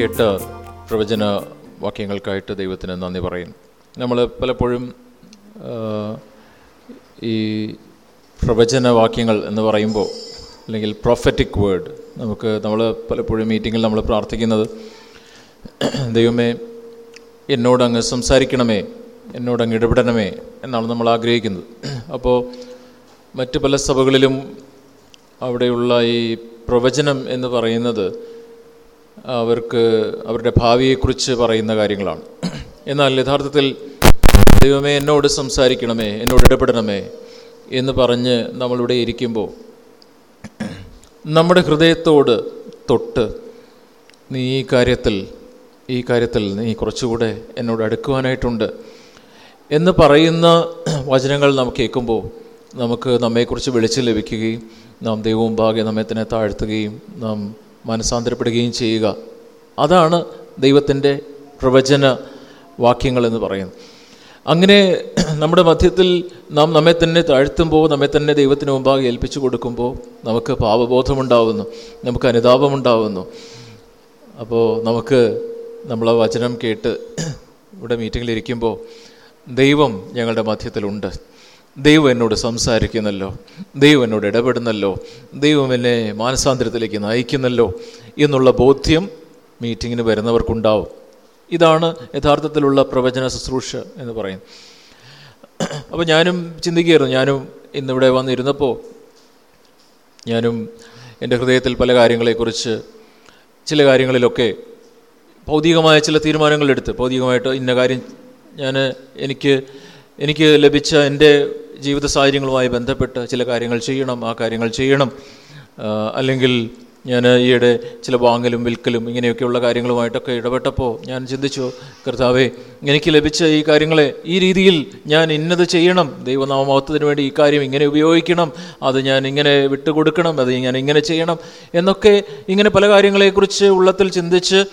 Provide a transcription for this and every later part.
കേട്ട പ്രവചന വാക്യങ്ങൾക്കായിട്ട് ദൈവത്തിന് നന്ദി പറയും. നമ്മൾ പലപ്പോഴും ഈ പ്രവചന വാക്യങ്ങൾ എന്ന് പറയുമ്പോൾ അല്ലെങ്കിൽ പ്രൊഫറ്റിക് വേർഡ് നമുക്ക് നമ്മൾ പലപ്പോഴും മീറ്റിങ്ങിൽ നമ്മൾ പ്രാർത്ഥിക്കുന്നത് ദൈവമേ എന്നോട് അങ്ങ് സംസാരിക്കണമേ എന്നോട് അങ്ങ് ഇടപെടണമേ എന്നാണ് നമ്മൾ ആഗ്രഹിക്കുന്നത്. അപ്പോൾ മറ്റ് പല സഭകളിലും അവിടെയുള്ള ഈ പ്രവചനം എന്ന് പറയുന്നത് അവർക്ക് അവരുടെ ഭാവിയെക്കുറിച്ച് പറയുന്ന കാര്യങ്ങളാണ്. എന്നാൽ യഥാർത്ഥത്തിൽ ദൈവമേ എന്നോട് സംസാരിക്കണമേ എന്നോട് ഇടപെടണമേ എന്ന് പറഞ്ഞ് നമ്മളിവിടെ ഇരിക്കുമ്പോൾ നമ്മുടെ ഹൃദയത്തോട് തൊട്ട് നീ ഈ കാര്യത്തിൽ ഈ കാര്യത്തിൽ നീ കുറച്ചുകൂടെ എന്നോട് അടുക്കുവാനായിട്ടുണ്ട് എന്ന് പറയുന്ന വചനങ്ങൾ നമുക്ക് കേൾക്കുമ്പോൾ നമുക്ക് നമ്മെക്കുറിച്ച് വെളിച്ചം ലഭിക്കുകയും നാം ദൈവവും ഭാഗ്യ നമ്മെ തന്നെ താഴ്ത്തുകയും നാം മനസാന്തരപ്പെടുകയും ചെയ്യുക. അതാണ് ദൈവത്തിന്റെ പ്രവചന വാക്യങ്ങളെന്ന് പറയുന്നത്. അങ്ങനെ നമ്മുടെ മധ്യത്തിൽ നാം നമ്മെ തന്നെ താഴ്ത്തുമ്പോൾ നമ്മെ തന്നെ ദൈവത്തിന് മുമ്പാകെ ഏൽപ്പിച്ചു കൊടുക്കുമ്പോൾ നമുക്ക് പാപബോധമുണ്ടാവുന്നു നമുക്ക് അനുതാപമുണ്ടാവുന്നു. അപ്പോൾ നമുക്ക് നമ്മളെ വചനം കേട്ട് ഇവിടെ മീറ്റിങ്ങിലിരിക്കുമ്പോൾ ദൈവം ഞങ്ങളുടെ മധ്യത്തിലുണ്ട്. ദൈവം എന്നോട് സംസാരിക്കുന്നല്ലോ ദൈവം എന്നോട് ഇടപെടുന്നല്ലോ ദൈവം എന്നെ മാനസാന്തരത്തിലേക്ക് നയിക്കുന്നല്ലോ എന്നുള്ള ബോധ്യം മീറ്റിങ്ങിന് വരുന്നവർക്കുണ്ടാവും. ഇതാണ് യഥാർത്ഥത്തിലുള്ള പ്രവചന ശുശ്രൂഷ എന്ന് പറയും അപ്പോൾ ഞാനും ചിന്തിക്കുകയായിരുന്നു ഞാനും ഇന്നിവിടെ വന്നിരുന്നപ്പോൾ ഞാനും എന്റെ ഹൃദയത്തിൽ പല കാര്യങ്ങളെക്കുറിച്ച് ചില കാര്യങ്ങളിലൊക്കെ ഭൗതികമായ ചില തീരുമാനങ്ങളെടുത്ത് ഭൗതികമായിട്ട് ഇന്ന കാര്യം ഞാൻ എനിക്ക് എനിക്ക് ലഭിച്ച എന്റെ ജീവിത സാഹചര്യങ്ങളുമായി ബന്ധപ്പെട്ട് ചില കാര്യങ്ങൾ ചെയ്യണം ആ കാര്യങ്ങൾ ചെയ്യണം. അല്ലെങ്കിൽ ഞാൻ ഈയിടെ ചില വാങ്ങലും വിൽക്കലും ഇങ്ങനെയൊക്കെയുള്ള കാര്യങ്ങളുമായിട്ടൊക്കെ ഇടപെട്ടപ്പോൾ ഞാൻ ചിന്തിച്ചു കർത്താവേ എനിക്ക് ലഭിച്ച ഈ കാര്യങ്ങളെ ഈ രീതിയിൽ ഞാൻ ഇന്നത് ചെയ്യണം. ദൈവനാമത്വത്തിന് വേണ്ടി ഈ കാര്യം ഇങ്ങനെ ഉപയോഗിക്കണം. അത് ഞാൻ ഇങ്ങനെ വിട്ടുകൊടുക്കണം. അത് ഞാൻ ഇങ്ങനെ ചെയ്യണം. എന്നൊക്കെ ഇങ്ങനെ പല കാര്യങ്ങളെക്കുറിച്ച് ഉള്ളത്തിൽ ചിന്തിച്ച്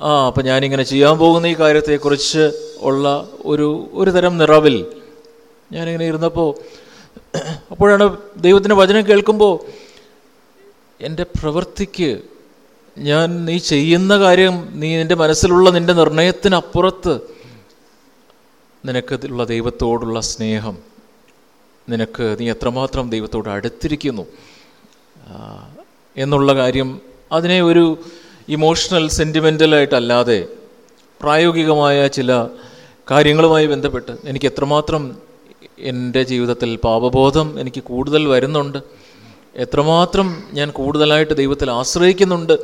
ആ അപ്പം ഞാനിങ്ങനെ ചെയ്യാൻ പോകുന്ന ഈ കാര്യത്തെക്കുറിച്ച് ഉള്ള ഒരു ഒരു തരം നിറവിൽ ഞാനിങ്ങനെ ഇരുന്നപ്പോൾ അപ്പോഴാണ് ദൈവത്തിന്റെ വചനം കേൾക്കുമ്പോൾ എന്റെ പ്രവൃത്തിക്ക് ഞാൻ നീ ചെയ്യുന്ന കാര്യം നീ എന്റെ മനസ്സിലുള്ള നിന്റെ നിർണയത്തിനപ്പുറത്ത് നിനക്ക് ഉള്ള ദൈവത്തോടുള്ള സ്നേഹം നിനക്ക് നീ എത്രമാത്രം ദൈവത്തോട് അടുത്തിരിക്കുന്നു എന്നുള്ള കാര്യം അതിനെ ഒരു ഇമോഷണൽ സെന്റിമെന്റലായിട്ടല്ലാതെ പ്രായോഗികമായ ചില കാര്യങ്ങളുമായി ബന്ധപ്പെട്ട് എനിക്ക് എത്രമാത്രം എന്റെ ജീവിതത്തിൽ പാപബോധം എനിക്ക് കൂടുതൽ വരുന്നുണ്ട്. എത്രമാത്രം ഞാൻ കൂടുതലായിട്ട് ദൈവത്തിൽ ആശ്രയിക്കുന്നുണ്ട്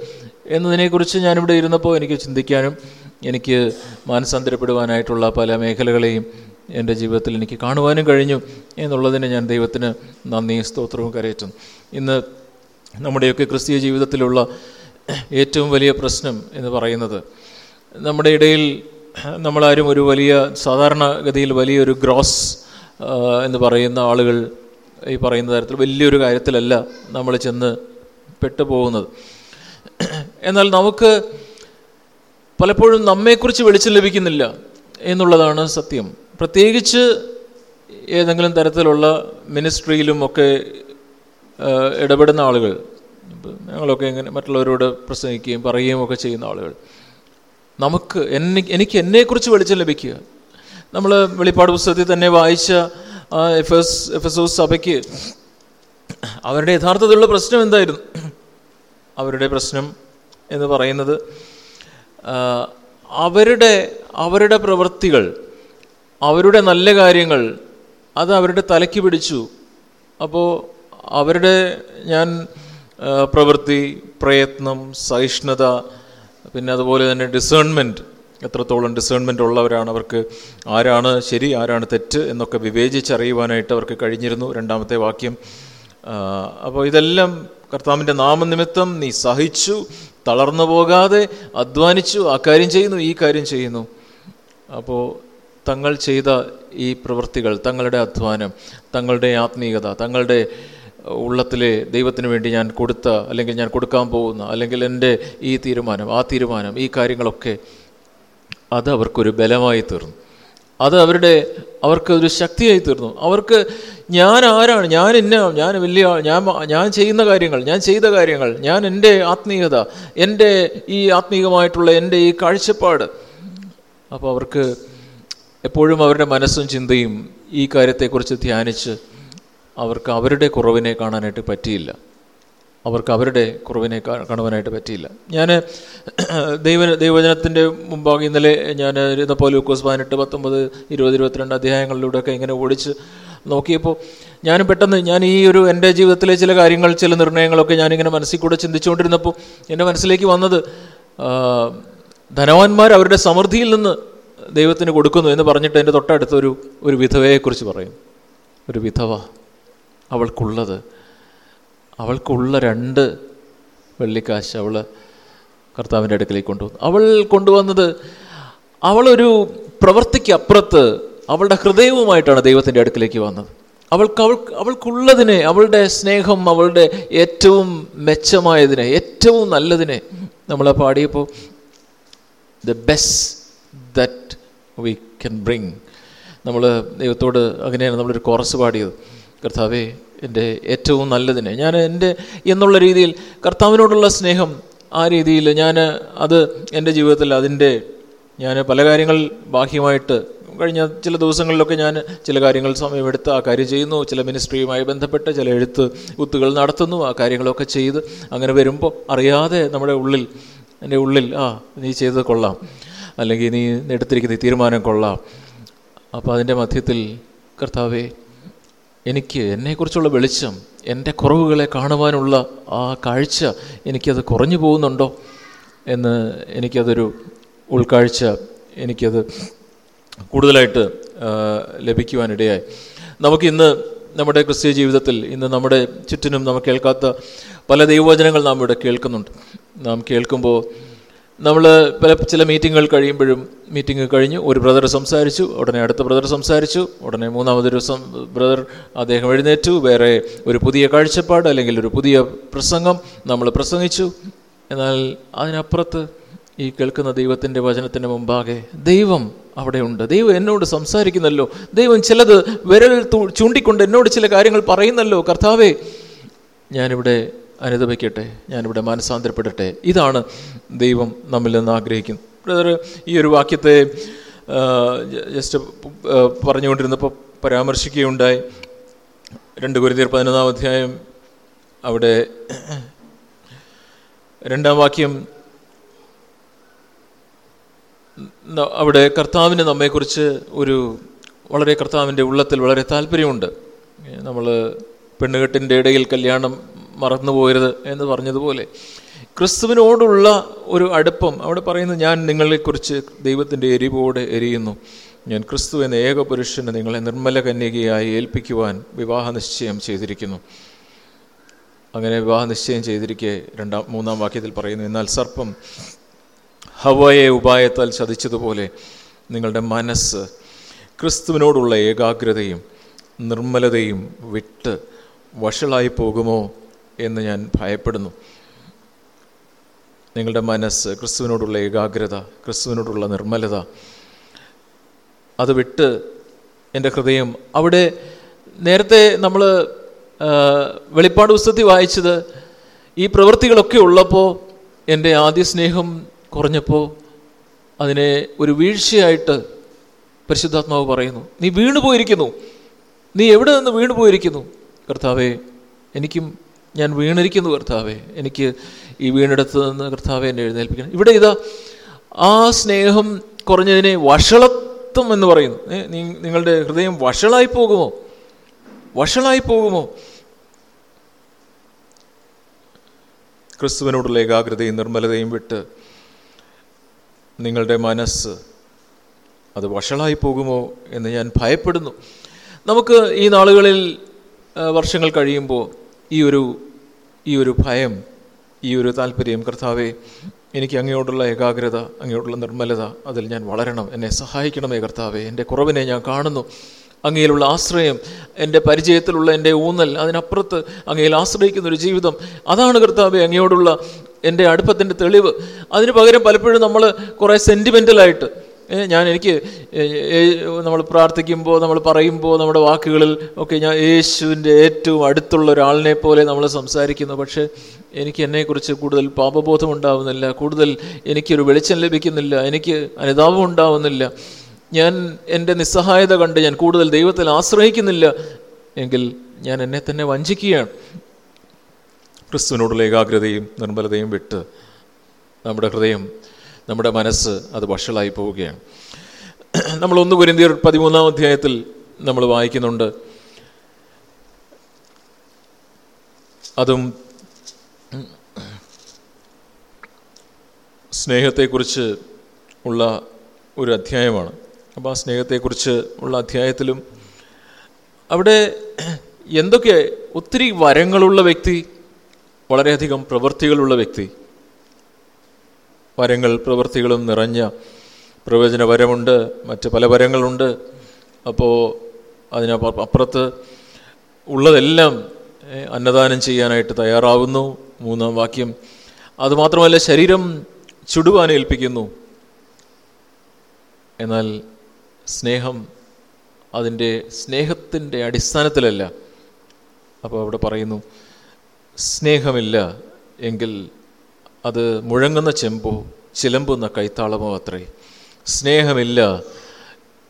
എന്നതിനെക്കുറിച്ച് ഞാനിവിടെ ഇരുന്നപ്പോൾ എനിക്ക് ചിന്തിക്കാനും എനിക്ക് മാനസാന്തരപ്പെടുവാനായിട്ടുള്ള പല മേഖലകളെയും എന്റെ ജീവിതത്തിൽ എനിക്ക് കാണുവാനും കഴിഞ്ഞു എന്നുള്ളതിന് ഞാൻ ദൈവത്തിന് നന്ദി സ്തോത്രവും കരയറ്റുന്നു ഇന്ന് നമ്മുടെയൊക്കെ ക്രിസ്തീയ ജീവിതത്തിലുള്ള ഏറ്റവും വലിയ പ്രശ്നം എന്ന് പറയുന്നത് നമ്മുടെ ഇടയിൽ നമ്മളാരും ഒരു വലിയ സാധാരണഗതിയിൽ വലിയൊരു ഗ്രോസ് എന്ന് പറയുന്ന ആളുകൾ ഈ പറയുന്ന തരത്തിൽ വലിയൊരു കാര്യത്തിലല്ല നമ്മൾ ചെന്ന് പെട്ടുപോകുന്നത്. എന്നാൽ നമുക്ക് പലപ്പോഴും നമ്മെക്കുറിച്ച് വെളിച്ചം ലഭിക്കുന്നില്ല എന്നുള്ളതാണ് സത്യം. പ്രത്യേകിച്ച് ഏതെങ്കിലും തരത്തിലുള്ള മിനിസ്ട്രിയിലും ഒക്കെ ഇടപെടുന്ന ആളുകൾ ഞങ്ങളൊക്കെ ഇങ്ങനെ മറ്റുള്ളവരോട് പ്രസംഗിക്കുകയും പറയുകയും ഒക്കെ ചെയ്യുന്ന ആളുകൾ നമുക്ക് എന്നെ എനിക്ക് എന്നെക്കുറിച്ച് വെളിച്ചം ലഭിക്കുക നമ്മൾ വെളിപ്പാട് പുസ്തകത്തിൽ തന്നെ വായിച്ച എഫ് എസ് എഫ് എസ് സഭയ്ക്ക് അവരുടെ യഥാർത്ഥത്തിലുള്ള പ്രശ്നം എന്തായിരുന്നു? അവരുടെ പ്രശ്നം എന്ന് പറയുന്നത് അവരുടെ അവരുടെ പ്രവൃത്തികൾ അവരുടെ നല്ല കാര്യങ്ങൾ അത് അവരുടെ തലയ്ക്ക് പിടിച്ചു. അപ്പോൾ അവരുടെ ഞാൻ പ്രവൃത്തി പ്രയത്നം സഹിഷ്ണുത പിന്നെ അതുപോലെ തന്നെ ഡിസേൺമെന്റ് എത്രത്തോളം ഡിസേൺമെന്റ് ഉള്ളവരാണ് അവർക്ക് ആരാണ് ശരി ആരാണ് തെറ്റ് എന്നൊക്കെ വിവേചിച്ചറിയുവാനായിട്ട് അവർക്ക് കഴിഞ്ഞിരുന്നു രണ്ടാമത്തെ വാക്യം. അപ്പോൾ ഇതെല്ലാം കർത്താവിന്റെ നാമനിമിത്തം നീ സഹിച്ചു തളർന്നു പോകാതെ അധ്വാനിച്ചു ആ കാര്യം ചെയ്യുന്നു ഈ കാര്യം ചെയ്യുന്നു. അപ്പോൾ തങ്ങൾ ചെയ്ത ഈ പ്രവൃത്തികൾ തങ്ങളുടെ അധ്വാനം തങ്ങളുടെ ആത്മീയത തങ്ങളുടെ ഉള്ളത്തിലെ ദൈവത്തിന് വേണ്ടി ഞാൻ കൊടുത്ത അല്ലെങ്കിൽ ഞാൻ കൊടുക്കാൻ പോകുന്ന അല്ലെങ്കിൽ എന്റെ ഈ തീരുമാനം ആ തീരുമാനം ഈ കാര്യങ്ങളൊക്കെ അത് അവർക്കൊരു ബലമായി തീർന്നു. അത് അവരുടെ അവർക്ക് ഒരു ശക്തിയായി തീർന്നു. അവർക്ക് ഞാൻ ആരാണ്? ഞാൻ ഇന്ന ഞാൻ വലിയ ഞാൻ ഞാൻ ചെയ്യുന്ന കാര്യങ്ങൾ ഞാൻ ചെയ്ത കാര്യങ്ങൾ ഞാൻ എന്റെ ആത്മീയത എന്റെ ഈ ആത്മീയമായിട്ടുള്ള എന്റെ ഈ കാഴ്ചപ്പാട്. അപ്പോൾ അവർക്ക് എപ്പോഴും അവരുടെ മനസ്സും ചിന്തയും ഈ കാര്യത്തെക്കുറിച്ച് ധ്യാനിച്ച് അവർക്ക് അവരുടെ കുറവിനെ കാണാനായിട്ട് പറ്റിയില്ല. അവർക്ക് അവരുടെ കുറവിനെ കാണുവാനായിട്ട് പറ്റിയില്ല. ഞാൻ ദൈവ ദൈവജനത്തിന്റെ മുമ്പാകെ ഇന്നലെ ഞാൻ ഇരുന്നപ്പോൾ ലൂക്കോസ് പതിനെട്ട് പത്തൊമ്പത് ഇരുപത് ഇരുപത്തിരണ്ട് അധ്യായങ്ങളിലൂടെയൊക്കെ ഇങ്ങനെ ഓടിച്ച് നോക്കിയപ്പോൾ ഞാൻ പെട്ടെന്ന് ഞാൻ ഈ ഒരു എന്റെ ജീവിതത്തിലെ ചില കാര്യങ്ങൾ ചില നിർണയങ്ങളൊക്കെ ഞാനിങ്ങനെ മനസ്സിൽ കൂടെ ചിന്തിച്ചുകൊണ്ടിരുന്നപ്പോൾ എന്റെ മനസ്സിലേക്ക് വന്നത് ധനവാന്മാർ അവരുടെ സമൃദ്ധിയിൽ നിന്ന് ദൈവത്തിന് കൊടുക്കുന്നു എന്ന് പറഞ്ഞിട്ട് എന്റെ തൊട്ടടുത്തൊരു ഒരു വിധവയെക്കുറിച്ച് പറയും. ഒരു വിധവ അവൾക്കുള്ളത്. അവൾക്കുള്ള രണ്ട് വെള്ളിക്കാശ് അവൾ കർത്താവിന്റെ അടുക്കലേക്ക് കൊണ്ടുവന്നു. അവൾ കൊണ്ടുവന്നത് അവളൊരു പ്രവൃത്തിക്ക് അപ്പുറത്ത് അവളുടെ ഹൃദയവുമായിട്ടാണ് ദൈവത്തിന്റെ അടുക്കിലേക്ക് വന്നത്. അവൾക്ക് അവൾ അവൾക്കുള്ളതിനെ അവളുടെ സ്നേഹം അവളുടെ ഏറ്റവും മെച്ചമായതിനെ ഏറ്റവും നല്ലതിനെ നമ്മളെ പാടിയപ്പോൾ the best that we can bring. നമ്മൾ ദൈവത്തോട് അങ്ങനെയാണ് നമ്മളൊരു കോറസ് പാടിയത്. കർത്താവേ എന്റെ ഏറ്റവും നല്ലതിനെ. ഞാൻ എന്റെ എന്നുള്ള രീതിയിൽ കർത്താവിനോടുള്ള സ്നേഹം ആ രീതിയിൽ ഞാൻ അത് എന്റെ ജീവിതത്തിൽ അതിന്റെ ഞാൻ പല കാര്യങ്ങൾ ബാഹ്യമായിട്ട് കഴിഞ്ഞ ചില ദിവസങ്ങളിലൊക്കെ ഞാൻ ചില കാര്യങ്ങൾ സമയമെടുത്ത് ആ കാര്യം ചെയ്യുന്നു. ചില മിനിസ്ട്രിയുമായി ബന്ധപ്പെട്ട് ചില എഴുത്ത് കുത്തുകൾ നടത്തുന്നു. ആ കാര്യങ്ങളൊക്കെ ചെയ്ത് അങ്ങനെ വരുമ്പോൾ അറിയാതെ നമ്മുടെ ഉള്ളിൽ എന്റെ ഉള്ളിൽ ആ നീ ചെയ്തത് കൊള്ളാം. അല്ലെങ്കിൽ നീ എടുത്തിരിക്കുന്ന തീരുമാനം കൊള്ളാം. അപ്പോൾ അതിന്റെ മധ്യത്തിൽ കർത്താവേ എനിക്ക് എന്നെക്കുറിച്ചുള്ള വെളിച്ചം എന്റെ കുറവുകളെ കാണുവാനുള്ള ആ കാഴ്ച എനിക്കത് കുറഞ്ഞു പോകുന്നുണ്ടോ എന്ന് എനിക്കതൊരു ഉൾക്കാഴ്ച എനിക്കത് കൂടുതലായിട്ട് ലഭിക്കുവാനിടയായി. നമുക്കിന്ന് നമ്മുടെ ക്രിസ്തീയ ജീവിതത്തിൽ ഇന്ന് നമ്മുടെ ചുറ്റിനും നാം കേൾക്കാത്ത പല ദൈവവചനങ്ങൾ നാം ഇവിടെ കേൾക്കുന്നുണ്ട്. നാം കേൾക്കുമ്പോൾ നമ്മൾ പല ചില മീറ്റിങ്ങുകൾ കഴിയുമ്പോഴും മീറ്റിംഗ് കഴിഞ്ഞു. ഒരു ബ്രദർ സംസാരിച്ചു ഉടനെ അടുത്ത ബ്രദർ സംസാരിച്ചു ഉടനെ മൂന്നാമതൊരു ബ്രദർ അദ്ദേഹം എഴുന്നേറ്റു. വേറെ ഒരു പുതിയ കാഴ്ചപ്പാട് അല്ലെങ്കിൽ ഒരു പുതിയ പ്രസംഗം നമ്മൾ പ്രസംഗിച്ചു. എന്നാൽ അതിനപ്പുറത്ത് ഈ കേൾക്കുന്ന ദൈവത്തിന്റെ വചനത്തിന് മുമ്പാകെ ദൈവം അവിടെയുണ്ട്. ദൈവം എന്നോട് സംസാരിക്കുന്നല്ലോ. ദൈവം ചിലത് വിരൽ ചൂണ്ടിക്കൊണ്ട് എന്നോട് ചില കാര്യങ്ങൾ പറയുന്നല്ലോ. കർത്താവേ ഞാനിവിടെ അനുദപിക്കട്ടെ. ഞാനിവിടെ മാനസാന്തരപ്പെടട്ടെ. ഇതാണ് ദൈവം നമ്മിൽ നിന്ന് ആഗ്രഹിക്കുന്നത് ബ്രദർ ഈ ഒരു വാക്യത്തെ ജസ്റ്റ് പറഞ്ഞുകൊണ്ടിരുന്നപ്പോൾ പരാമർശിക്കുകയുണ്ടായി. രണ്ട് കുരുതിയർ പതിനൊന്നാം അധ്യായം അവിടെ രണ്ടാം വാക്യം അവിടെ കർത്താവിന് നമ്മെക്കുറിച്ച് ഒരു വളരെ കർത്താവിന്റെ ഉള്ളത്തിൽ വളരെ താല്പര്യമുണ്ട്. നമ്മൾ പെണ്ണുകെട്ടിന്റെ ഇടയിൽ കല്യാണം മറന്നു പോകരുത് എന്ന് പറഞ്ഞതുപോലെ. ക്രിസ്തുവിനോടുള്ള ഒരു അടുപ്പം അവിടെ പറയുന്നത് ഞാൻ നിങ്ങളെക്കുറിച്ച് ദൈവത്തിന്റെ എരിവോടെ എരിയുന്നു. ഞാൻ ക്രിസ്തു എന്ന ഏക പുരുഷന് നിങ്ങളെ നിർമ്മല കന്യകയായി ഏൽപ്പിക്കുവാൻ വിവാഹ നിശ്ചയം ചെയ്തിരിക്കുന്നു. അങ്ങനെ വിവാഹ നിശ്ചയം ചെയ്തിരിക്കെ രണ്ടാം മൂന്നാം വാക്യത്തിൽ പറയുന്നു എന്നാൽ സർപ്പം ഹവയെ ഉപായത്താൽ ചതിച്ചതുപോലെ നിങ്ങളുടെ മനസ്സ് ക്രിസ്തുവിനോടുള്ള ഏകാഗ്രതയും നിർമ്മലതയും വിട്ട് വഷളായി പോകുമോ? എന്ന് ഞാൻ ഭയപ്പെടുന്നു. നിങ്ങളുടെ മനസ്സ് ക്രിസ്തുവിനോടുള്ള ഏകാഗ്രത ക്രിസ്തുവിനോടുള്ള നിർമ്മലത അത് വിട്ട് എന്റെ ഹൃദയം അവിടെ നേരത്തെ നമ്മൾ വെളിപ്പാട് പുസ്തകത്തിൽ വായിച്ചത് ഈ പ്രവൃത്തികളൊക്കെ ഉള്ളപ്പോൾ എന്റെ ആദ്യ സ്നേഹം കുറഞ്ഞപ്പോൾ അതിനെ ഒരു വീഴ്ചയായിട്ട് പരിശുദ്ധാത്മാവ് പറയുന്നു. നീ വീണുപോയിരിക്കുന്നു. നീ എവിടെ നിന്ന് വീണു പോയിരിക്കുന്നു കർത്താവേ എനിക്കും ഞാൻ വീണിരിക്കുന്നു കർത്താവെ. എനിക്ക് ഈ വീണിടത്ത് നിന്ന് കർത്താവെ എന്നെ എഴുന്നേൽപ്പിക്കണം. ഇവിടെ ഇതാ ആ സ്നേഹം കുറഞ്ഞതിനെ വഷളത്വം എന്ന് പറയുന്നു. നിങ്ങളുടെ ഹൃദയം വഷളായി പോകുമോ? വഷളായി പോകുമോ? ക്രിസ്തുവിനോടുള്ള ഏകാഗ്രതയും നിർമ്മലതയും വിട്ട് നിങ്ങളുടെ മനസ്സ് അത് വഷളായി പോകുമോ എന്ന് ഞാൻ ഭയപ്പെടുന്നു. നമുക്ക് ഈ നാളുകളിൽ വർഷങ്ങൾ കഴിയുമ്പോൾ ഈ ഒരു ഈ ഒരു ഭയം ഈ ഒരു താല്പര്യം കർത്താവെ എനിക്ക് അങ്ങയോടുള്ള ഏകാഗ്രത അങ്ങയോടുള്ള നിർമ്മലത അതിൽ ഞാൻ വളരണം. എന്നെ സഹായിക്കണമേ കർത്താവെ. എന്റെ കുറവിനെ ഞാൻ കാണുന്നു. അങ്ങയിലുള്ള ആശ്രയം എന്റെ പരിചയത്തിലുള്ള എന്റെ ഊന്നൽ അതിനപ്പുറത്ത് അങ്ങയിൽ ആശ്രയിക്കുന്ന ഒരു ജീവിതം. അതാണ് കർത്താവെ അങ്ങയോടുള്ള എന്റെ അടുപ്പത്തിന്റെ തെളിവ്. അതിന് പകരം പലപ്പോഴും നമ്മൾ കുറേ സെന്റിമെന്റലായിട്ട് ഞാൻ എനിക്ക് നമ്മൾ പ്രാർത്ഥിക്കുമ്പോൾ നമ്മൾ പറയുമ്പോൾ നമ്മുടെ വാക്കുകളിൽ ഒക്കെ ഞാൻ യേശുവിന്റെ ഏറ്റവും അടുത്തുള്ള ഒരാളിനെ പോലെ നമ്മൾ സംസാരിക്കുന്നു. പക്ഷേ എനിക്ക് എന്നെക്കുറിച്ച് കൂടുതൽ പാപബോധം ഉണ്ടാവുന്നില്ല. കൂടുതൽ എനിക്കൊരു വെളിച്ചം ലഭിക്കുന്നില്ല. എനിക്ക് അനുതാപം ഉണ്ടാവുന്നില്ല. ഞാൻ എന്റെ നിസ്സഹായത കണ്ട് ഞാൻ കൂടുതൽ ദൈവത്തിൽ ആശ്രയിക്കുന്നില്ല. എങ്കിൽ ഞാൻ എന്നെ തന്നെ വഞ്ചിക്കുകയാണ്. ക്രിസ്തുവിനോടുള്ള ഏകാഗ്രതയും നിർമ്മലതയും വിട്ട് നമ്മുടെ ഹൃദയം നമ്മുടെ മനസ്സ് അത് വഷളായി പോവുകയാണ്. നമ്മൾ ഒന്ന് കുരിന്തിയർ പതിമൂന്നാം അധ്യായത്തിൽ നമ്മൾ വായിക്കുന്നുണ്ട്. അതും സ്നേഹത്തെക്കുറിച്ച് ഉള്ള ഒരു അധ്യായമാണ്. അപ്പോൾ ആ സ്നേഹത്തെക്കുറിച്ച് ഉള്ള അധ്യായത്തിലും അവിടെ എന്തൊക്കെ ഒത്തിരി വരങ്ങളുള്ള വ്യക്തി വളരെയധികം പ്രവൃത്തികളുള്ള വ്യക്തി വരങ്ങൾ പ്രവൃത്തികളും നിറഞ്ഞ പ്രവചന വരമുണ്ട് മറ്റ് പല വരങ്ങളുണ്ട്. അപ്പോൾ അതിന് അപ്പുറത്ത് ഉള്ളതെല്ലാം അന്നദാനം ചെയ്യാനായിട്ട് തയ്യാറാവുന്നു. മൂന്നാം വാക്യം. അതുമാത്രമല്ല ശരീരം ചുടുവാൻ ഏൽപ്പിക്കുന്നു. എന്നാൽ സ്നേഹം അതിന്റെ സ്നേഹത്തിന്റെ അടിസ്ഥാനത്തിലല്ല. അപ്പോൾ അവിടെ പറയുന്നു സ്നേഹമില്ല എങ്കിൽ അത് മുഴങ്ങുന്ന ചെമ്പോ ചിലമ്പുന്ന കൈത്താളമോ അത്രേ. സ്നേഹമില്ല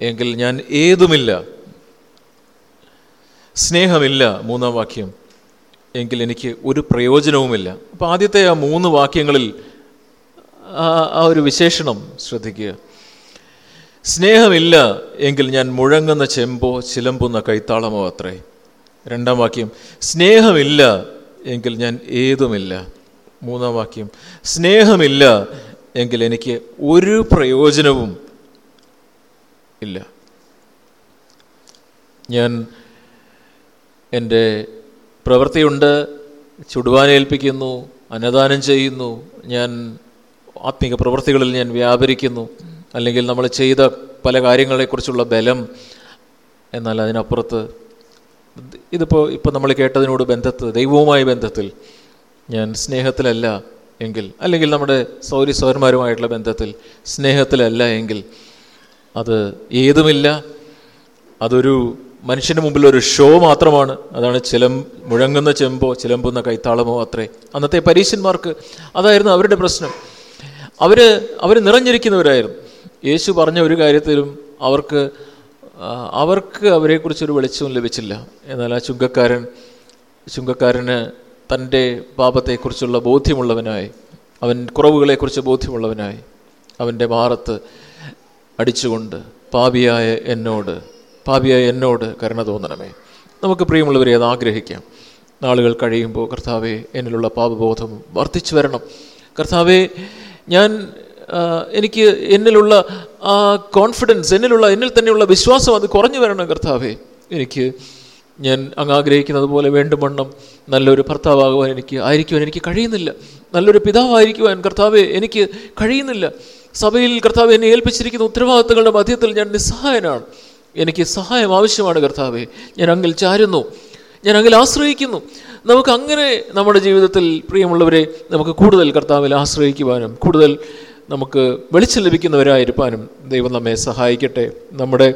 എങ്കിൽ ഞാൻ ഏതുമില്ല. സ്നേഹമില്ല മൂന്നാം വാക്യം എങ്കിൽ എനിക്ക് ഒരു പ്രയോജനവുമില്ല. അപ്പോൾ ആദ്യത്തെ ആ മൂന്ന് വാക്യങ്ങളിൽ ആ ഒരു വിശേഷണം ശ്രദ്ധിക്കുക. സ്നേഹമില്ല എങ്കിൽ ഞാൻ മുഴങ്ങുന്ന ചെമ്പോ ചിലമ്പുന്ന കൈത്താളമോ അത്രേ. രണ്ടാം വാക്യം സ്നേഹമില്ല എങ്കിൽ ഞാൻ ഏതുമില്ല. മൂന്നാം വാക്യം സ്നേഹമില്ല എങ്കിൽ എനിക്ക് ഒരു പ്രയോജനവും ഇല്ല. ഞാൻ എന്റെ പ്രവൃത്തിയുണ്ട് ചുടുവാനേൽപ്പിക്കുന്നു അന്നദാനം ചെയ്യുന്നു ഞാൻ ആത്മീക പ്രവൃത്തികളിൽ ഞാൻ വ്യാപരിക്കുന്നു അല്ലെങ്കിൽ നമ്മൾ ചെയ്ത പല കാര്യങ്ങളെക്കുറിച്ചുള്ള ബലം എന്നാൽ അതിനപ്പുറത്ത് ഇതിപ്പോൾ ഇപ്പോൾ നമ്മൾ കേട്ടതിനോട് ബന്ധത്ത് ദൈവവുമായി ബന്ധത്തിൽ ഞാൻ സ്നേഹത്തിലല്ല എങ്കിൽ അല്ലെങ്കിൽ നമ്മുടെ സൗരി സൗരന്മാരുമായിട്ടുള്ള ബന്ധത്തിൽ സ്നേഹത്തിലല്ല എങ്കിൽ അത് ഏതുമില്ല. അതൊരു മനുഷ്യന് മുമ്പിൽ ഒരു ഷോ മാത്രമാണ്. അതാണ് ചിലം മുഴങ്ങുന്ന ചെമ്പോ ചിലമ്പുന്ന കൈത്താളമോ അത്രേ. അന്നത്തെ പരീശന്മാർക്ക് അതായിരുന്നു അവരുടെ പ്രശ്നം. അവർ അവർ നിറഞ്ഞിരിക്കുന്നവരായിരുന്നു. യേശു പറഞ്ഞ ഒരു കാര്യത്തിലും അവർക്ക് അവർക്ക് അവരെക്കുറിച്ചൊരു വെളിച്ചവും ലഭിച്ചില്ല. എന്നാൽ ആ ചുങ്കക്കാരൻ ചുങ്കക്കാരന് തന്റെ പാപത്തെക്കുറിച്ചുള്ള ബോധ്യമുള്ളവനായി അവൻ കുറവുകളെക്കുറിച്ച് ബോധ്യമുള്ളവനായി അവന്റെ മാറത്ത് അടിച്ചുകൊണ്ട് പാപിയായ എന്നോട് പാപിയായ എന്നോട് കരുണ തോന്നണമേ. നമുക്ക് പ്രിയമുള്ളവരെ അത് ആഗ്രഹിക്കാം. നാളുകൾ കഴിയുമ്പോൾ കർത്താവെ എന്നിലുള്ള പാപബോധം വർദ്ധിച്ചു വരണം. കർത്താവെ ഞാൻ എനിക്ക് എന്നിലുള്ള ആ കോൺഫിഡൻസ് എന്നിലുള്ള എന്നിൽ തന്നെയുള്ള വിശ്വാസം അത് കുറഞ്ഞു വരണം കർത്താവെ. എനിക്ക് ഞാൻ അങ്ങ് ആഗ്രഹിക്കുന്നത് പോലെ വേണ്ടും വണ്ണം നല്ലൊരു ഭർത്താവാകുവാൻ എനിക്ക് ആയിരിക്കുവാൻ എനിക്ക് കഴിയുന്നില്ല. നല്ലൊരു പിതാവായിരിക്കുവാൻ കർത്താവെ എനിക്ക് കഴിയുന്നില്ല. സഭയിൽ കർത്താവ് എന്നെ ഏൽപ്പിച്ചിരിക്കുന്ന ഉത്തരവാദിത്തങ്ങളുടെ മധ്യത്തിൽ ഞാൻ നിസ്സഹായനാണ്. എനിക്ക് സഹായം ആവശ്യമാണ് കർത്താവെ. ഞാൻ അങ്ങിൽ ചാരുന്നു. ഞാൻ അങ്ങിൽ ആശ്രയിക്കുന്നു. നമുക്ക് അങ്ങനെ നമ്മുടെ ജീവിതത്തിൽ പ്രിയമുള്ളവരെ നമുക്ക് കൂടുതൽ കർത്താവിൽ ആശ്രയിക്കുവാനും കൂടുതൽ നമുക്ക് വെളിച്ചം ലഭിക്കുന്നവരായിരിക്കാനും ദൈവം നമ്മെ സഹായിക്കട്ടെ. നമ്മുടെ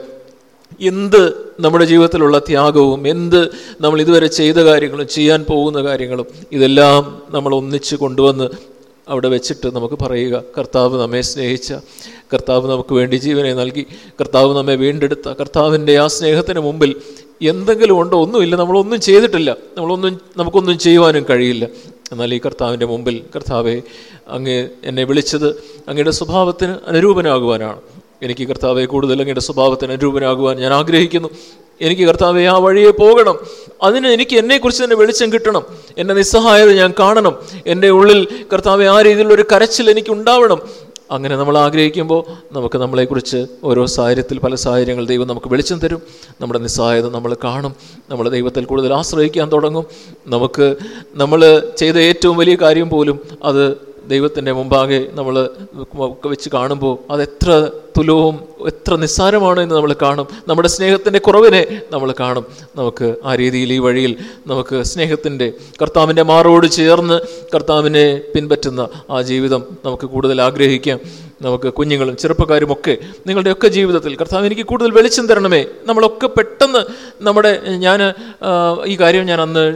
എന്ത് നമ്മുടെ ജീവിതത്തിലുള്ള ത്യാഗവും എന്ത് നമ്മൾ ഇതുവരെ ചെയ്ത കാര്യങ്ങളും ചെയ്യാൻ പോകുന്ന കാര്യങ്ങളും ഇതെല്ലാം നമ്മൾ ഒന്നിച്ച് കൊണ്ടുവന്ന് അവിടെ വെച്ചിട്ട് നമുക്ക് പറയുക കർത്താവ് നമ്മെ സ്നേഹിച്ച കർത്താവ് നമുക്ക് വേണ്ടി ജീവനെ നൽകി കർത്താവ് നമ്മെ വീണ്ടെടുത്ത കർത്താവിന്റെ ആ സ്നേഹത്തിന് മുമ്പിൽ എന്തെങ്കിലും ഉണ്ടോ? ഒന്നുമില്ല നമ്മളൊന്നും ചെയ്തിട്ടില്ല. നമ്മളൊന്നും നമുക്കൊന്നും ചെയ്യുവാനും കഴിയില്ല. എന്നാൽ ഈ കർത്താവിന്റെ മുമ്പിൽ കർത്താവെ അങ്ങ് എന്നെ വിളിച്ചത് അങ്ങയുടെ സ്വഭാവത്തിന് അനുരൂപനാകുവാനാണ്. എനിക്ക് കർത്താവെ കൂടുതൽ അങ്ങയുടെ സ്വഭാവത്തിന് അനുരൂപനാകുവാൻ ഞാൻ ആഗ്രഹിക്കുന്നു. എനിക്ക് കർത്താവെ ആ വഴിയെ പോകണം. അതിന് എനിക്ക് എന്നെക്കുറിച്ച് തന്നെ വെളിച്ചം കിട്ടണം. എന്റെ നിസ്സഹായത ഞാൻ കാണണം. എന്റെ ഉള്ളിൽ കർത്താവെ ആ രീതിയിലൊരു കരച്ചിൽ എനിക്ക് ഉണ്ടാവണം. അങ്ങനെ നമ്മൾ ആഗ്രഹിക്കുമ്പോൾ നമുക്ക് നമ്മളെക്കുറിച്ച് ഓരോ സാഹചര്യത്തിൽ പല സാഹചര്യങ്ങൾ ദൈവം നമുക്ക് വെളിച്ചം തരും. നമ്മുടെ നിസ്സഹായത നമ്മൾ കാണും. നമ്മൾ ദൈവത്തിൽ കൂടുതൽ ആശ്രയിക്കാൻ തുടങ്ങും. നമുക്ക് നമ്മൾ ചെയ്ത ഏറ്റവും വലിയ കാര്യം പോലും അത് ദൈവത്തിന്റെ മുമ്പാകെ നമ്മൾ വെച്ച് കാണുമ്പോൾ അത് എത്ര തുലവും എത്ര നിസ്സാരമാണ് എന്ന് നമ്മൾ കാണും. നമ്മുടെ സ്നേഹത്തിന്റെ കുറവിനെ നമ്മൾ കാണും. നമുക്ക് ആ രീതിയിൽ ഈ വഴിയിൽ നമുക്ക് സ്നേഹത്തിന്റെ കർത്താവിന്റെ മാറോട് ചേർന്ന് കർത്താവിനെ പിൻപറ്റുന്ന ആ ജീവിതം നമുക്ക് കൂടുതൽ ആഗ്രഹിക്കാം. നമുക്ക് കുഞ്ഞുങ്ങളും ചെറുപ്പക്കാരും ഒക്കെ നിങ്ങളുടെയൊക്കെ ജീവിതത്തിൽ കർത്താവ് എനിക്ക് കൂടുതൽ വെളിച്ചം തരണമേ. നമ്മളൊക്കെ പെട്ടെന്ന് നമ്മുടെ ഞാൻ ഈ കാര്യം ഞാൻ അന്ന്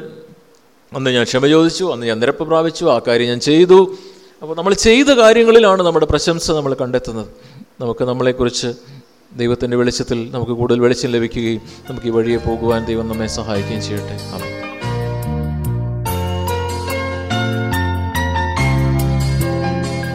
അന്ന് ഞാൻ ക്ഷമ ചോദിച്ചു അന്ന് ഞാൻ നിരപ്പ് പ്രാപിച്ചു ആ കാര്യം ഞാൻ ചെയ്തു. അപ്പോൾ നമ്മൾ ചെയ്ത കാര്യങ്ങളിലാണ് നമ്മുടെ പ്രശംസ നമ്മൾ കണ്ടെത്തുന്നത്. നമുക്ക് നമ്മളെക്കുറിച്ച് ദൈവത്തിന്റെ വെളിച്ചത്തിൽ നമുക്ക് കൂടുതൽ വെളിച്ചം ലഭിക്കുകയും നമുക്ക് ഈ വഴിയെ പോകുവാൻ ദൈവം നമ്മെ സഹായിക്കുകയും ചെയ്യട്ടെ. ആമേൻ.